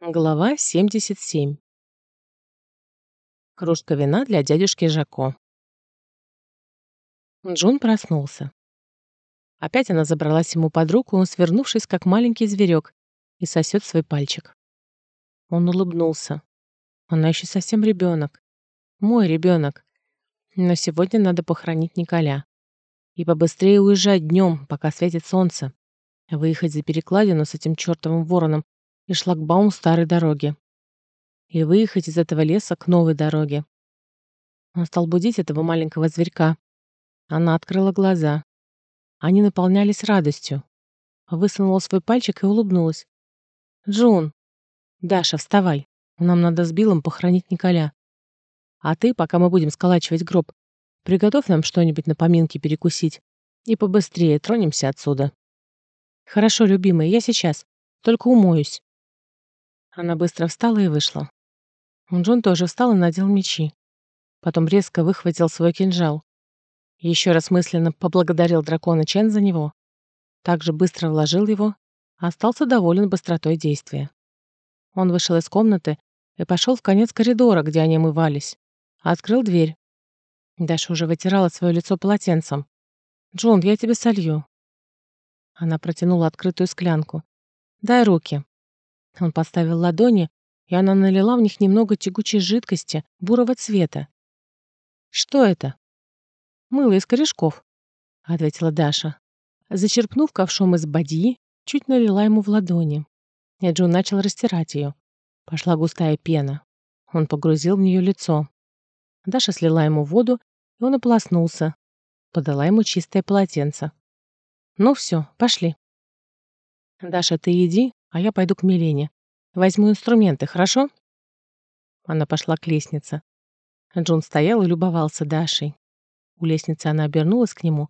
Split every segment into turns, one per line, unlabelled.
Глава 77. Кружка вина для дядюшки Жако. Джун проснулся. Опять она забралась ему под руку, свернувшись, как маленький зверек, и сосет свой пальчик. Он улыбнулся. Она еще совсем ребенок. Мой ребенок. Но сегодня надо похоронить Николя. И побыстрее уезжать днем, пока светит солнце. Выехать за перекладину с этим чертовым вороном и шлагбаум старой дороги. И выехать из этого леса к новой дороге. Он стал будить этого маленького зверька. Она открыла глаза. Они наполнялись радостью. Высунула свой пальчик и улыбнулась. «Джун!» «Даша, вставай. Нам надо с Биллом похоронить Николя. А ты, пока мы будем сколачивать гроб, приготовь нам что-нибудь на поминки перекусить. И побыстрее тронемся отсюда». «Хорошо, любимый, я сейчас. Только умоюсь». Она быстро встала и вышла. Джон тоже встал и надел мечи. Потом резко выхватил свой кинжал. Еще раз мысленно поблагодарил дракона Чен за него. Также быстро вложил его, а остался доволен быстротой действия. Он вышел из комнаты и пошел в конец коридора, где они омывались. Открыл дверь. Даша уже вытирала свое лицо полотенцем. «Джон, я тебе солью». Она протянула открытую склянку. «Дай руки». Он поставил ладони, и она налила в них немного тягучей жидкости бурого цвета. «Что это?» «Мыло из корешков», — ответила Даша. Зачерпнув ковшом из бадьи, чуть налила ему в ладони. И Джун начал растирать ее. Пошла густая пена. Он погрузил в нее лицо. Даша слила ему воду, и он ополоснулся. Подала ему чистое полотенце. «Ну все, пошли». «Даша, ты иди, а я пойду к Милене. Возьму инструменты, хорошо?» Она пошла к лестнице. Джон стоял и любовался Дашей. У лестницы она обернулась к нему,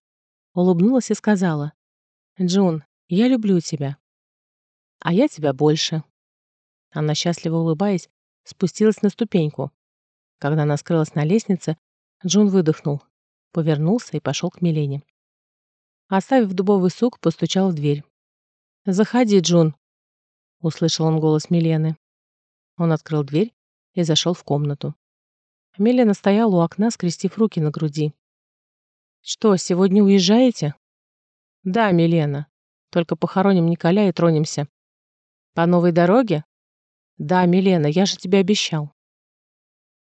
улыбнулась и сказала, «Джон, я люблю тебя». «А я тебя больше». Она, счастливо улыбаясь, спустилась на ступеньку. Когда она скрылась на лестнице, Джон выдохнул, повернулся и пошел к Милене. Оставив дубовый сук, постучал в дверь. «Заходи, Джун», — услышал он голос Милены. Он открыл дверь и зашел в комнату. Милена стояла у окна, скрестив руки на груди. «Что, сегодня уезжаете?» «Да, Милена. Только похороним Николя и тронемся». «По новой дороге?» «Да, Милена, я же тебе обещал».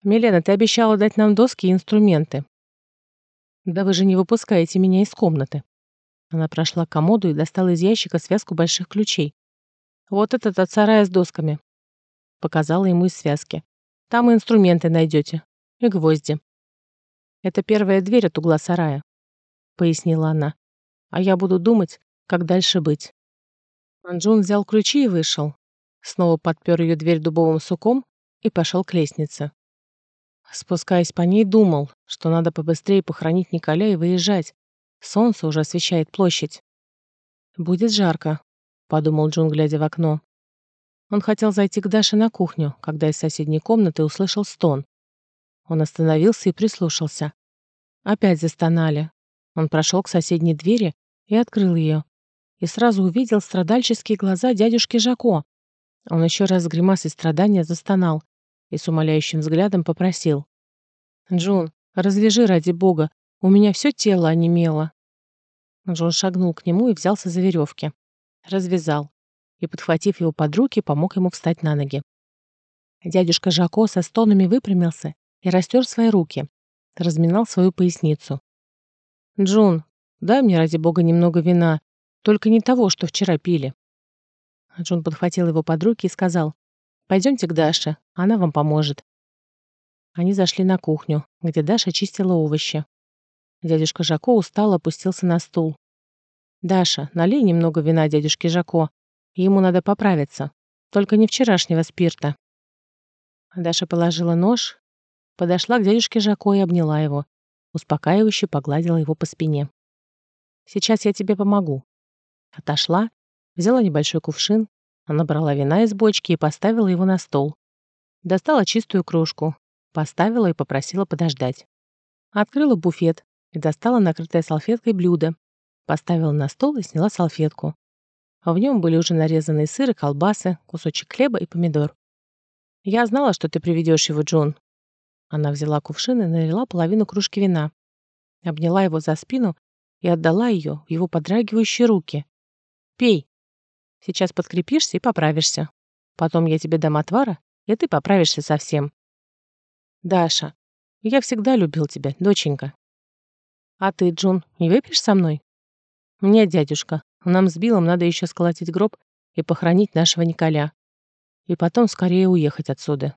«Милена, ты обещала дать нам доски и инструменты». «Да вы же не выпускаете меня из комнаты». Она прошла к комоду и достала из ящика связку больших ключей. Вот этот от сарая с досками. Показала ему из связки. Там и инструменты найдете. И гвозди. Это первая дверь от угла сарая, пояснила она. А я буду думать, как дальше быть. Анджун взял ключи и вышел. Снова подпер ее дверь дубовым суком и пошел к лестнице. Спускаясь по ней, думал, что надо побыстрее похоронить Николя и выезжать. Солнце уже освещает площадь. Будет жарко, подумал Джун, глядя в окно. Он хотел зайти к Даше на кухню, когда из соседней комнаты услышал стон. Он остановился и прислушался. Опять застонали. Он прошел к соседней двери и открыл ее. И сразу увидел страдальческие глаза дядюшки Жако. Он еще раз с гримасой страдания застонал и с умоляющим взглядом попросил. «Джун, развяжи ради бога, у меня все тело онемело». Джун шагнул к нему и взялся за веревки развязал и, подхватив его под руки, помог ему встать на ноги. Дядюшка Жако со стонами выпрямился и растер свои руки, разминал свою поясницу. «Джун, дай мне, ради бога, немного вина, только не того, что вчера пили». Джун подхватил его под руки и сказал, «Пойдемте к Даше, она вам поможет». Они зашли на кухню, где Даша чистила овощи. Дядюшка Жако устало опустился на стул, «Даша, налей немного вина дядюшке Жако. Ему надо поправиться. Только не вчерашнего спирта». Даша положила нож, подошла к дядюшке Жако и обняла его. Успокаивающе погладила его по спине. «Сейчас я тебе помогу». Отошла, взяла небольшой кувшин, набрала вина из бочки и поставила его на стол. Достала чистую кружку, поставила и попросила подождать. Открыла буфет и достала накрытое салфеткой блюдо, Поставила на стол и сняла салфетку. в нем были уже нарезанные сыр и колбасы, кусочек хлеба и помидор. «Я знала, что ты приведешь его, Джон». Она взяла кувшин и налила половину кружки вина. Обняла его за спину и отдала ее в его подрагивающие руки. «Пей. Сейчас подкрепишься и поправишься. Потом я тебе дам отвара, и ты поправишься совсем. Даша, я всегда любил тебя, доченька. А ты, Джун, не выпьешь со мной? Нет, дядюшка, нам с Биллом надо еще сколотить гроб и похоронить нашего Николя. И потом скорее уехать отсюда.